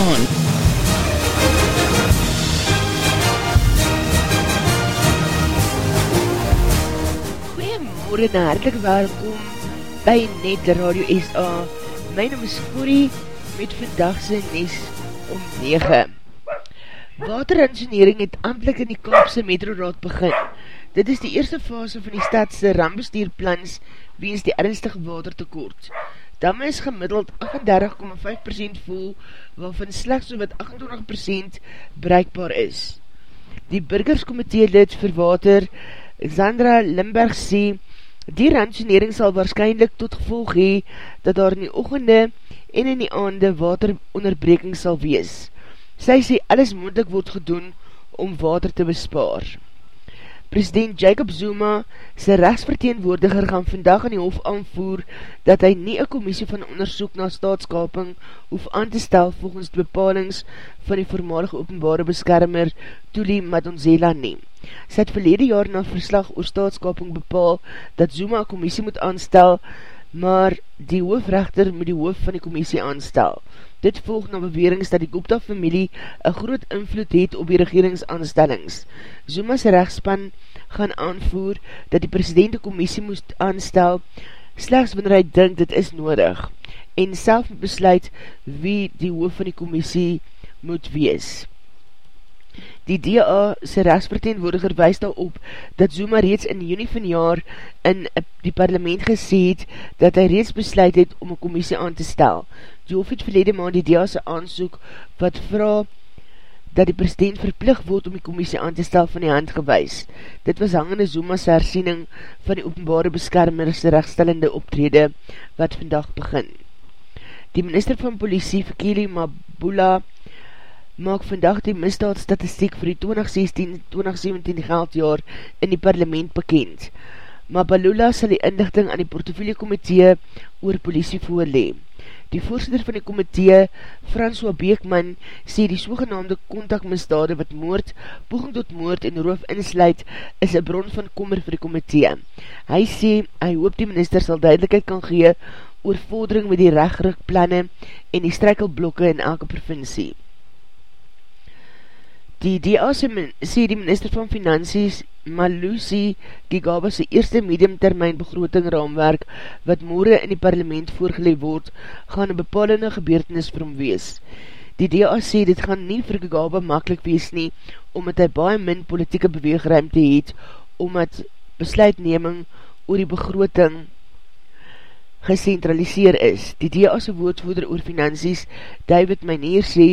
Afrikaans. Goeiemorgen en hartelijk welkom by Net Radio SA. My naam is Corrie met vandagse Nies om 9. Wateransenering het amtlik in die Kaapse Metroraad begin. Dit is die eerste fase van die stadse rambestuurplans weens die ernstige watertekort. Damme is gemiddeld 38,5% vol, waarvan slechts so wat 28% bereikbaar is. Die burgerskomitee lid vir water, Xandra Limberg sê, die ransonering sal waarschijnlijk tot gevolg hee, dat daar in die ochende en in die aande wateronderbreking sal wees. Sy sê alles moendlik word gedoen om water te bespaar. President Jacob Zuma, sy rechtsverteenwoordiger, gaan vandag in die hof aanvoer dat hy nie een commissie van onderzoek na staatskaping hoef aan te stel volgens die bepalings van die voormalige openbare beskermer Tuli Madonzela neem. Sy het verlede jaar na verslag oor staatskaping bepaal dat Zuma een commissie moet aanstel, maar die hoofrechter moet die hoof van die commissie aanstel. Dit volg na bewerings dat die Gupta-familie een groot invloed het op die regeringsaanstellings. Zuma's rechtspan gaan aanvoer dat die president die commissie moest aanstel slechts wanneer hy dink dit is nodig en self besluit wie die hoof van die commissie moet wees. Die DA sy rechtsverteenwoordiger wees daarop dat Zuma reeds in juni van jaar in die parlement gesê het dat hy reeds besluit het om een commissie aan te stel. Die hof het verlede maand die DA sy aansoek wat vraag dat die president verplig word om die commissie aan te stel van die hand gewys. Dit was hangende Zuma's hersiening van die openbare beskermerse rechtstellende optrede wat vandag begin. Die minister van politie, Fikili Mabula, maak vandag die misdaadstatistiek vir die 2016-2017 geldjaar in die parlement bekend. Maar Balula sal die inlichting aan die portofilie komitee oor politie voorlee. Die voorzitter van die komitee, François Beekman, sê die sogenaamde kontakmisdade wat moord, poging tot moord en roof insluit, is een bron van kommer vir die komitee. Hy sê, hy hoop die minister sal duidelijkheid kan gee oor vordering met die regrugplanne en die strijkelblokke in elke provincie. Die DA sê die minister van Finansies Malusi Gigaba sy eerste mediumtermijn begroting raamwerk wat morgen in die parlement voorgeleid word, gaan een bepalende gebeurtenis vir hom wees. Die DA sê dit gaan nie vir Gigaba makkelijk wees nie, omdat hy baie min politieke beweegruimte het, omdat besluitneming oor die begroting gecentraliseer is. Die DA'se woordvoerder oor finansies, David Meneer, sê,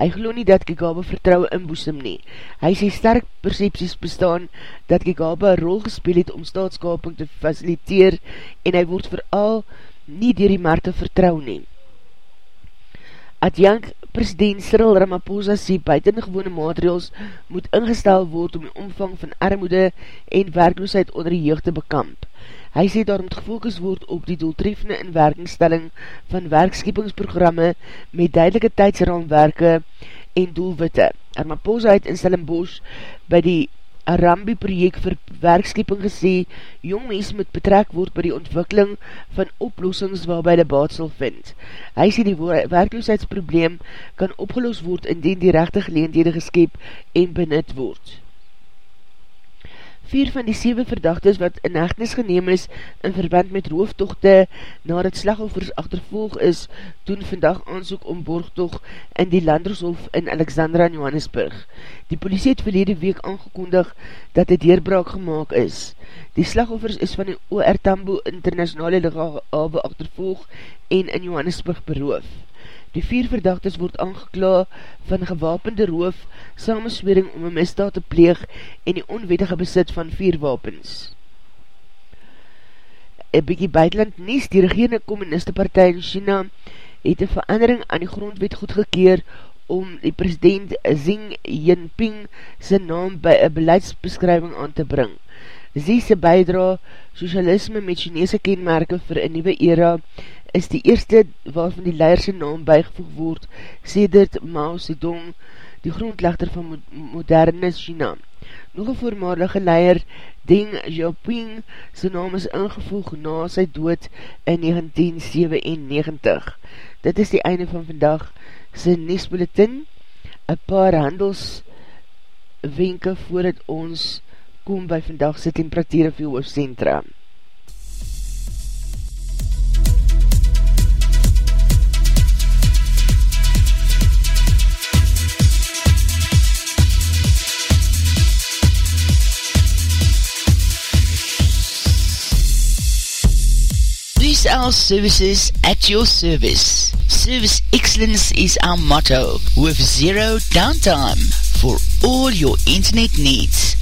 hy geloof nie dat Kigaba vertrouwe inboesem nie. Hy sê sterk percepties bestaan dat Kigaba een rol gespeel het om staatskaping te faciliteer en hy word vooral nie dier die markte vertrouw nie. Adjank president Cyril Ramaphosa sê buitengewone maatregels moet ingestel word om die omvang van armoede en werkloosheid onder die jeugd te bekamp. Hy sê daarom het gefokus word op die doeltreffende inwerkingstelling van werkskepingsprogramme met duidelike tydsraamwerke en doelwitte. Armaposa het in Stellenbosch by die Arambi project vir werkskeping gesê, jong mens moet betrek word by die ontwikkeling van oplossings waarby die baat sal vind. Hy sê die werkloosheidsprobleem kan opgelos word indien die rechte geleendhede geskep en benut word. Vier van die 7 verdachtes wat in hechtenis geneem is in verband met rooftochte na het slagoffers achtervolg is, doen vandag aanzoek om borgtocht in die Landershof in Alexandra in Johannesburg. Die politie het verlede week aangekondig dat die deurbraak gemaakt is. Die slagoffers is van die OR Tambo internationale lichawe achtervolg en in Johannesburg beroof. Die vier verdachtes word aangekla van gewapende roof, samenswering om een misdaad te pleeg en die onwetige besit van vier wapens. Een bykie buitenland nies, die regerende communiste partij in China het een verandering aan die grondwet goedgekeer om die president Xi Jinping sy naam by een beleidsbeskrywing aan te bring. Xi sy bijdra socialisme met Chinese kenmerke vir een nieuwe era is die eerste waarvan die leierse naam bijgevoeg word, sedert Mao Zedong, die grondlegter van moderne China. Nog een voormalige leier, Deng Xiaoping, sy naam is ingevoeg na sy dood in 1997. Dit is die einde van vandag sy Nesbulletin, een paar handelswenke voordat ons kom by vandag sy temperatuur of jou hoofdcentra. our services at your service. Service excellence is our motto with zero downtime for all your internet needs.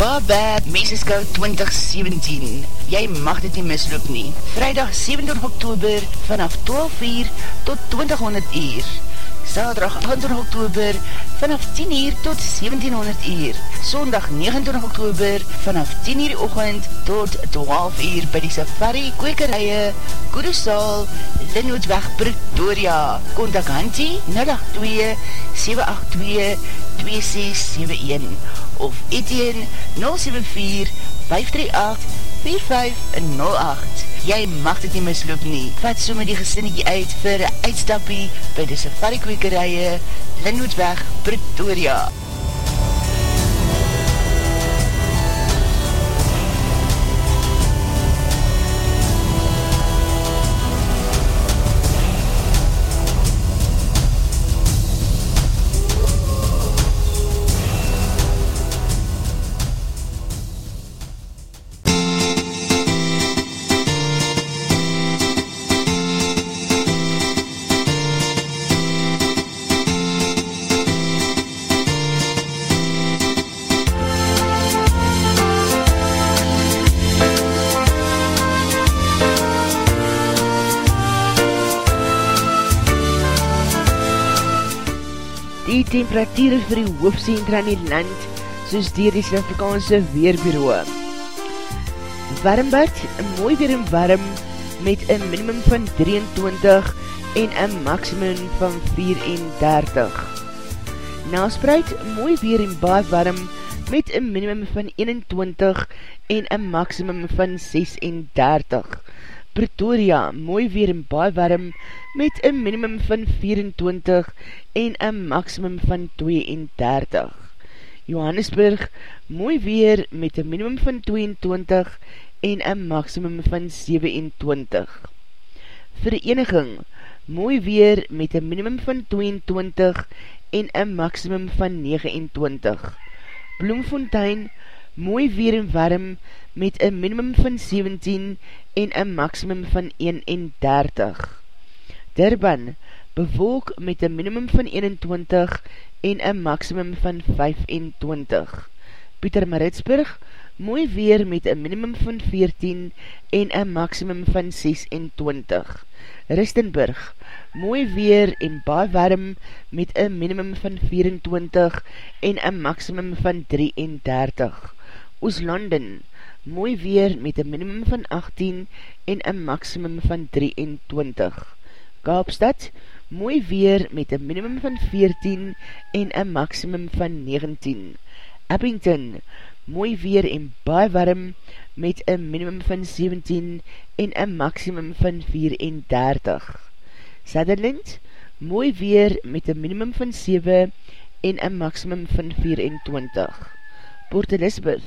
Bad Meseskou 2017 Jy mag dit nie misloop nie Vrijdag 27 oktober vanaf 12 uur tot 2000 uur Saterdag 28 oktober vanaf 10 uur tot 1700 uur. Sondag 29 oktober vanaf 10 uur ochend tot 12 uur by die safari, kwekerije, Koedesaal, Linwoodweg, Pretoria. Contact Hantie 082-782-2671 of Etienne 074 538 4508 Jy mag dit nie misloop nie. Vat so met die gesinnetjie uit vir uitstappie by die safari kwekerije Linwoodweg, Pretoria temperatuur vir die hoofdcentra in die land, soos dier die Suid-Afrikaanse Weerbureau. Warmbad, mooi weer en warm, met een minimum van 23 en een maximum van 34. Naspreid, mooi weer en baie warm, met een minimum van 21 en een maximum van 36. Pretoria, mooi weer en baie warm, met een minimum van 24 en een maximum van 32. Johannesburg, mooi weer met een minimum van 22 en een maximum van 27. Vereniging, mooi weer met een minimum van 22 en een maximum van 29. Bloemfontein, mooi weer en warm met een minimum van 17 en een maximum van 31. Durban, bewolk met een minimum van 21 en een maximum van 25. Pieter Maritsburg, mooi weer met een minimum van 14 en een maximum van 26. Ristenburg, mooi weer en baie warm met een minimum van 24 en een maximum van 33. Ooslanden, mooi weer met een minimum van 18 en een maximum van 23. Kaapstad, mooi weer met een minimum van 14 en een maximum van 19. Abington, mooi weer en baie warm met een minimum van 17 en een maximum van 34. Sutherland, mooi weer met een minimum van 7 en een maximum van 24. Port Elizabeth,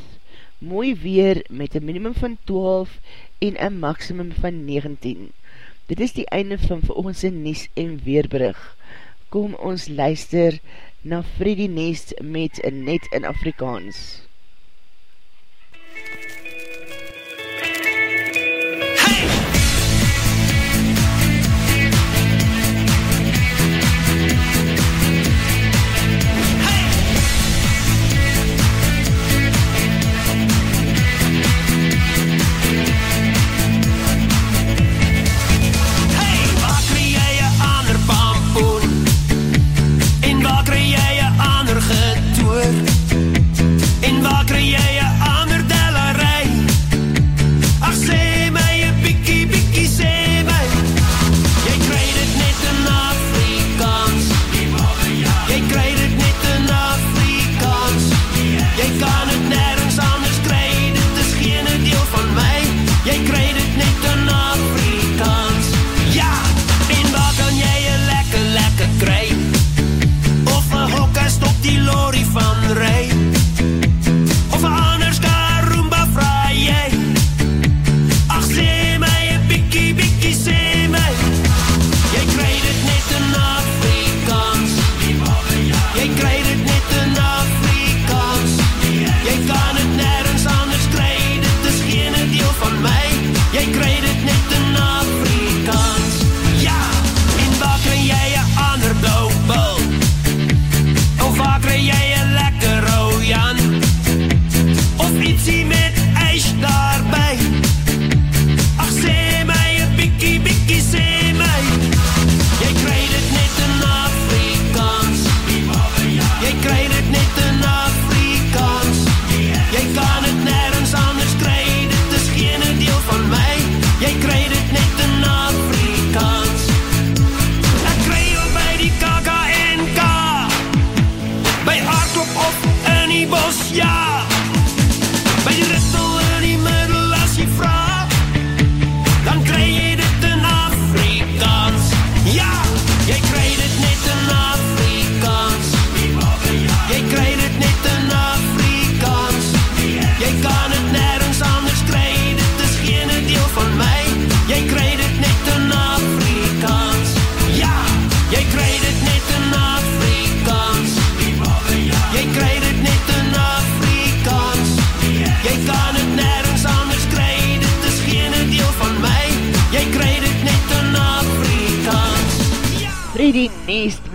mooi weer met een minimum van 12 en een maximum van 19. Dit is die einde van veroogendse Nies en Weerbrug. Kom ons luister na Freddy Nest met Net in Afrikaans.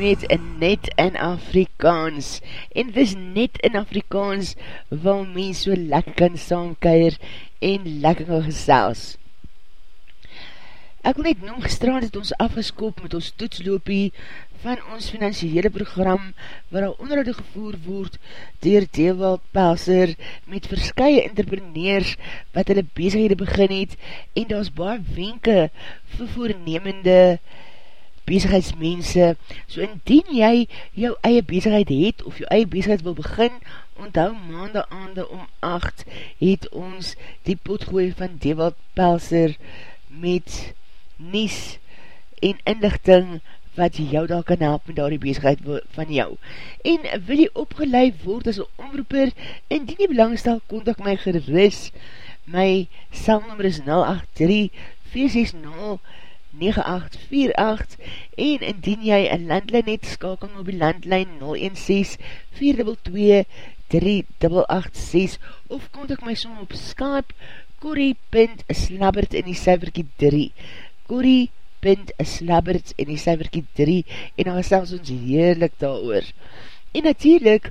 Nest met net in Afrikaans en dis net in Afrikaans waar mens so lekker kan saamkeir en lekker kan gesels. Ek wil net noem gestraald het ons afgeskoop met ons toetsloopie van ons financiële program waar al onderhoud gevoer word dier Deelwald Pelser met verskye entrepreneurs wat hulle bezighede begin het en daar is baie wenke vir voornemende bezigheidsmense, so indien jy jou eie bezigheid het, of jou eie bezigheid wil begin, onthou maande aande om 8, het ons die potgooi van Dewald Pelser met nies en inlichting wat jou daar kan help met daar die bezigheid van jou. En wil jy opgeleid word as een omroeper, indien jy belangstel, kontak my geris, my cellnummer is 083 460 9848 en indien jy een landlijn het, skakel op die landlijn 016-422-3886 of kontak my som op Skype corrie.slabbert in die syverkie 3 corrie.slabbert in die syverkie 3 en dan selfs ons heerlik daar oor. En natuurlijk,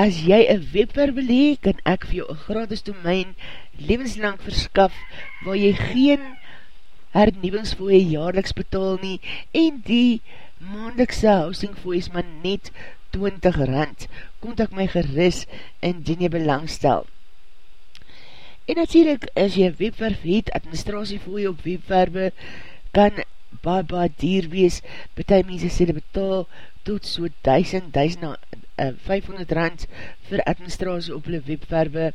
as jy een webwerf wil hee, kan ek vir jou een gratis domein levenslang verskaf waar jy geen hernieuwings voor jy jaarliks betaal nie en die maandelikse housing voor jy is maar net 20 rand. Contact my geris indien jy belangstel. En natuurlijk as jy webwerf het, jy op webwerwe kan baie baie dier wees, betie mense sê die betaal tot so 1000, 1000 uh, 500 rand vir administratie op hulle webwerwe.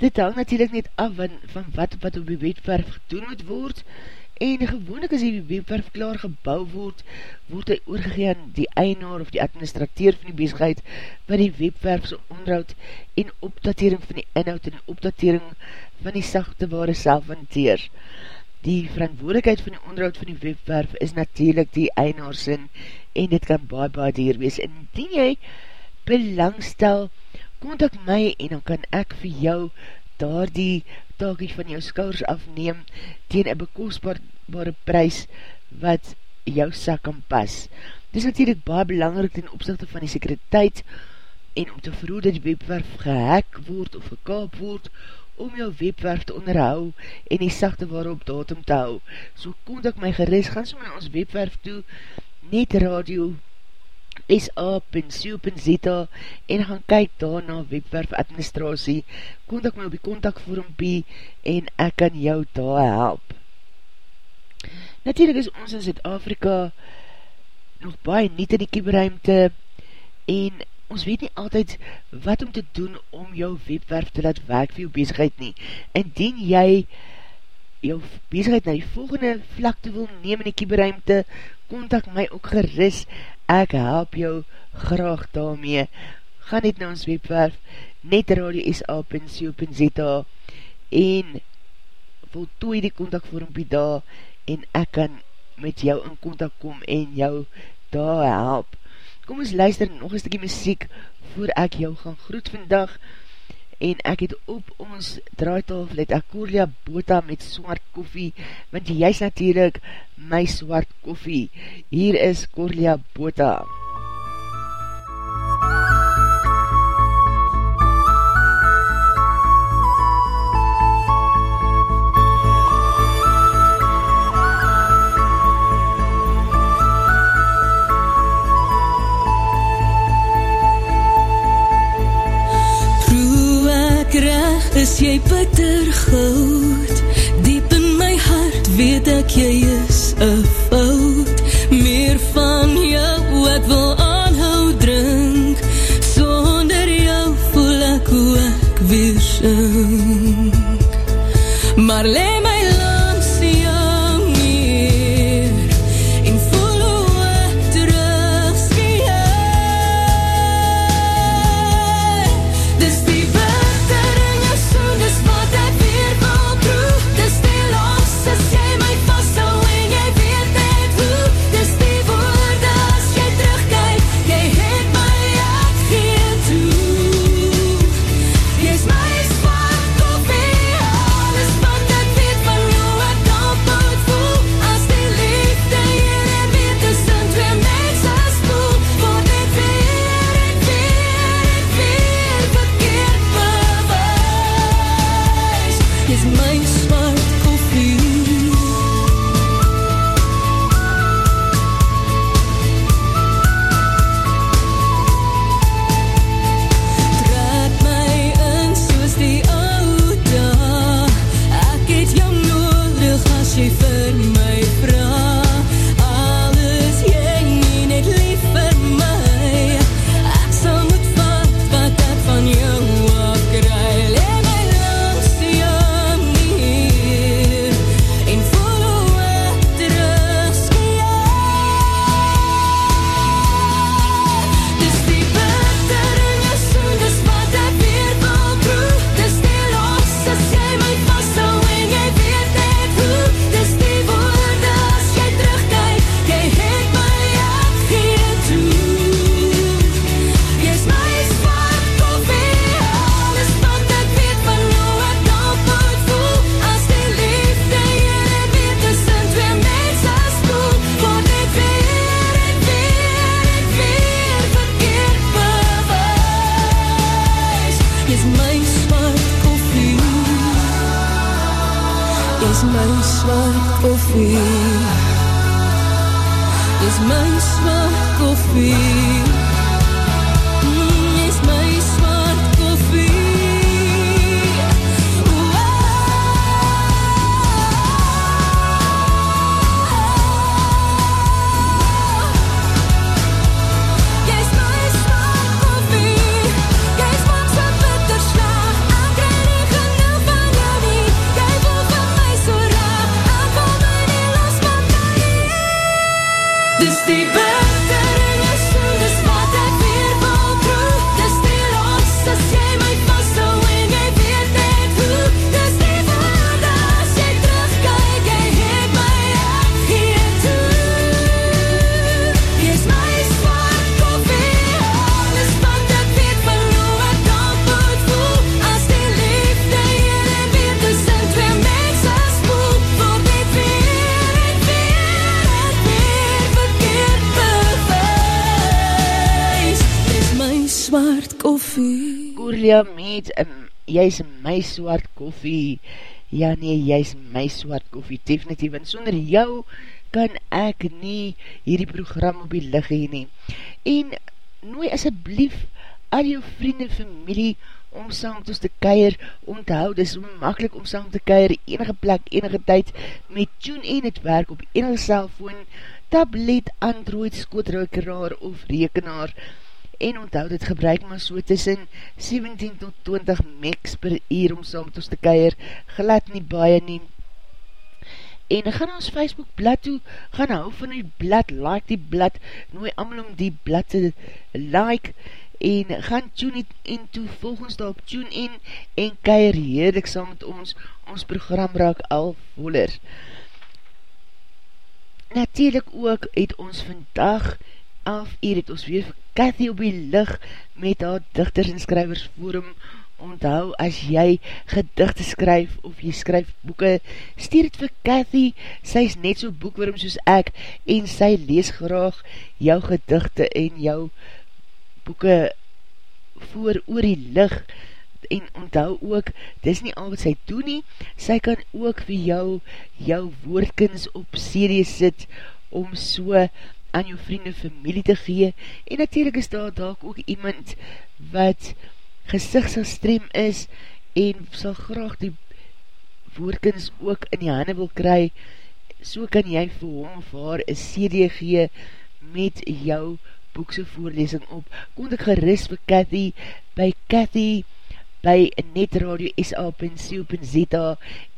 Dit hang natuurlijk net af van, van wat wat op die webwerf gedoen moet word, en gewoonlik as die webwerf klaar gebouw word, word hy oorgegeen die einaar of die administrateur van die bezigheid, wat die webwerf so onderhoud en opdatering van die inhoud en opdatering van die sachte ware self hanteer. Die verantwoordelikheid van die onderhoud van die webwerf is natuurlijk die einaarsin en dit kan baie baie dier wees. En dien jy belangstel, kontak my en dan kan ek vir jou daar die taakie van jou skours afneem teen een bekostbare prijs wat jou sak kan pas. Dit is natuurlijk baie belangrijk ten opzichte van die sekuriteit en om te verhoed dat die webwerf gehek word of gekaap word om jou webwerf te onderhou en die sachte waarop datum te hou. So kontak my geris, gaan so my ons webwerf toe, net radio sa.co.za en gaan kyk daar na webwerf administratie, kontak my op die kontakvormpie en ek kan jou daar help. Natuurlijk is ons in Zuid-Afrika nog baie niet in die kieberuimte en ons weet nie altyd wat om te doen om jou webwerf te laat werk vir jou bezigheid nie. Indien jy jou bezigheid na die volgende vlak te wil neem in die kieberuimte, kontak my ook geris ek help jou graag daarmee. Ga net na ons webwerf, netradio.sa.co.za en voltooi die kontakvormpie daar en ek kan met jou in kontak kom en jou daar help. Kom ons luister nog een stukkie muziek voor ek jou gaan groet vandag en ek het op ons draaitafel het Akolia Bota met swart koffie, want jy is natuurlijk my swart koffie. Hier is Korlia Bota. is Julia met um, Jy is my swart koffie. Ja nee, jy is my swart koffie Definitief, en sonder jou kan ek nie hierdie program op die lig heen nie. En nooi asjeblief al jou vrienden, familie om saam met ons te keir, om te hou, dis makkelijk om saam te keir, enige plek, enige tyd, met TuneIn het werk op enige cellfoon, tablet, android, skootruikeraar of rekenaar, en onthou dit gebruik maar so tussen 17 tot 20 megs per uur om saam met ons te keir, glad nie baie nie, en gaan ons Facebook blad toe, gaan hou van die blad, like die blad, nooi amal om die blad te like, en gaan tune in toe, volg ons daar op tune in, en keir heerlik saam met ons, ons program raak al voller. Natuurlijk ook het ons vandag, af. Uur het ons weer vir Cathy op die licht, met haar dichters en skrywers forum, onthou as jy gedichte skryf, of jy skryf boeken, stuur het vir Cathy, sy is net so boekworm soos ek, en sy lees graag jou gedichte en jou boeke voor oor die lig. En onthou ook, dis nie al wat sy doen nie, sy kan ook vir jou, jou woordkens op serie sit, om so aan jou vrienden familie te gee, en natuurlijk is daar daar ook iemand, wat gezichtsgestreem is, en sal graag die woordkens ook in die handen wil kry, so kan jy vir hom of haar een serie gee, met jou boekse voorlesing op, kon ek gerust vir Cathy, by Cathy, by netradio sa.co.za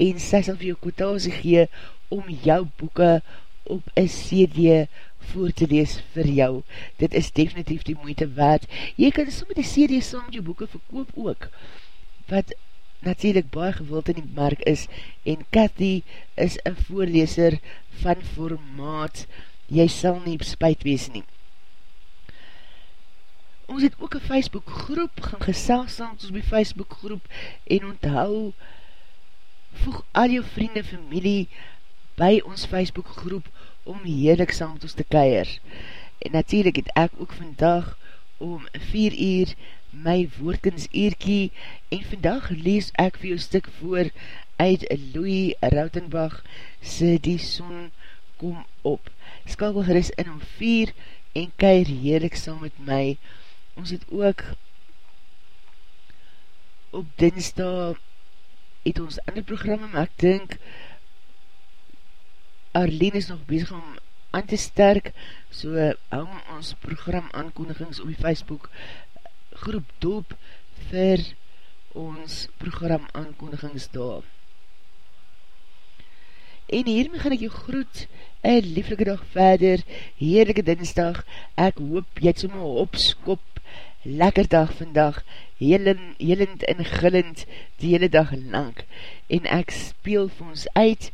en sy sal vir jou kwotasie gee om jou boeken op een CD voor te lees vir jou. Dit is definitief die moeite waard. Jy kan soms die CD saam met jou boeken verkoop ook, wat natuurlijk baie gewild in die mark is en Cathy is een voorleser van formaat. Jy sal nie spuit wees nie ons het ook een Facebook groep, gaan gesels saam ons by Facebook groep, en onthou, voeg al jou vrienden, familie, by ons Facebook groep, om heerlik saam met ons te keir. En natuurlijk het ek ook vandag, om 4 uur, my woordkens eerkie, en vandag lees ek vir jou stuk voor, uit Louis Rautenbach, se die son kom op. Skakel geris in om 4, en keir heerlik saam met my, ons het ook op dinsdag het ons ander programme, maar ek dink Arlene is nog bezig om aan te sterk, so hou ons program aankondigings op die Facebook groep doop vir ons program aankondigings daar. En hiermee gaan ek jou groet, een lieflike dag verder, heerlijke dinsdag, ek hoop jy het so my opskop lekker dag vandag, helend, helend en gillend die hele dag lang, en ek speel vir ons uit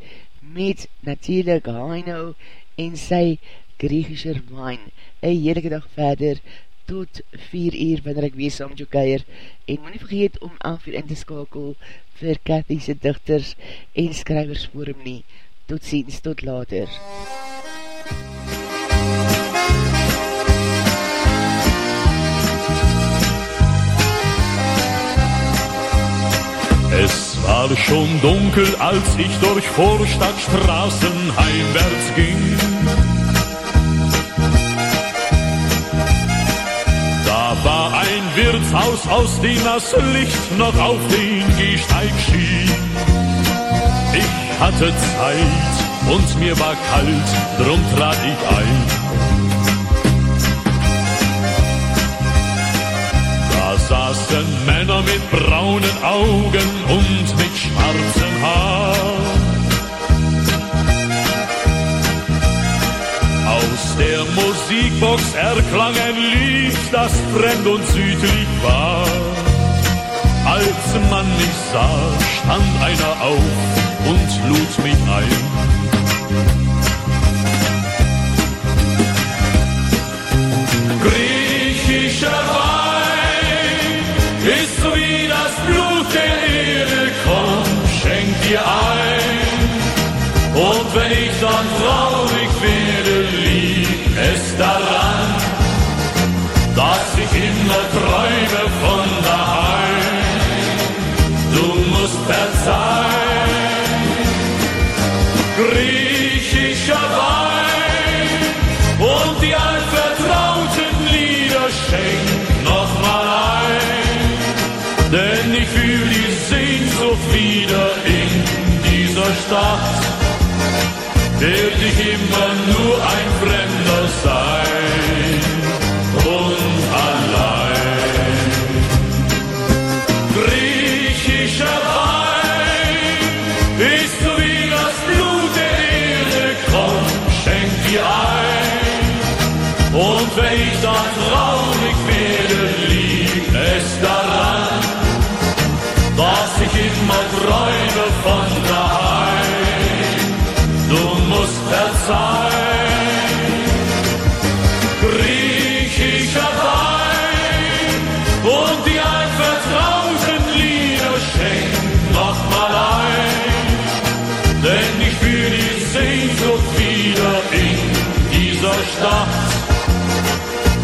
met natuurlijk Heino en sy Griechischer wijn. Een heerlijke dag verder, tot 4 uur, wanneer ek wees saam met jou keier, en moet nie vergeet om 11 uur in te skakel vir Cathy's dichters en skrywers forum nie. Tot ziens, tot later. Es war schon dunkel, als ich durch Vorstadtstraßen heimwärts ging. Da war ein Wirtshaus, aus dem das Licht noch auf den Gehsteig schien. Ich hatte Zeit und mir war kalt, drum trat ich ein. Saßen Männer mit braunen Augen und mit schwarzem Haar. Aus der Musikbox erklang ein Lied, das fremd und südlich war. Als man mich sah, stand einer auf und lud mich ein. Immer träume von daheim. du musst verzeihen. Griechischer Wein und die altvertrauten Lieder schenk noch mal ein, denn ich fühl die Sehnsucht wieder in dieser Stadt werd ich immer nur ein Fremder sein träume von daheim. Du musst verzeihen. Griechischer Wein und die altvertrauten Lieder schenk noch mal ein, denn ich fühl die Sehnsucht wieder in dieser Stadt,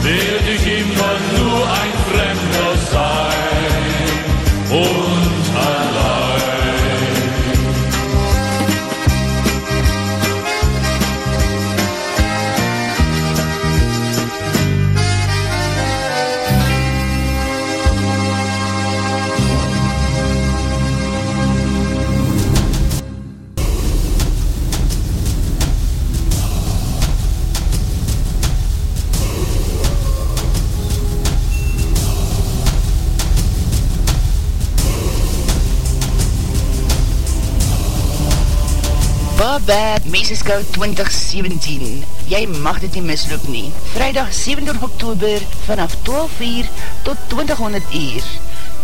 werd ich immer nur ein Bad Meseskou 2017 Jy mag dit nie misloop nie. Vrijdag 27 oktober vanaf 12 uur tot 2000 uur.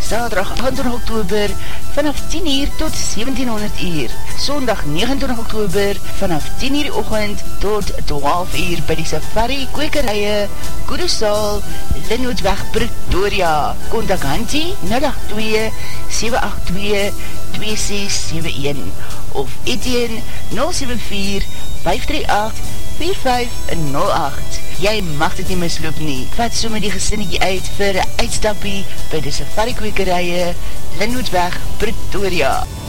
Saterdag 28 oktober vanaf 10 uur tot 1700 uur. Sondag 29 oktober vanaf 10 uur ochend tot 12 uur by die Safari Kwekerije Koedesaal Linnootweg Pretoria. Contact Hantie 082 782 2671 of Etienne 074-538-4508. Jy mag dit nie misloop nie. Vat so met die gesinnetjie uit vir een uitstappie by die safari kwekerije Linwoodweg, Pretoria.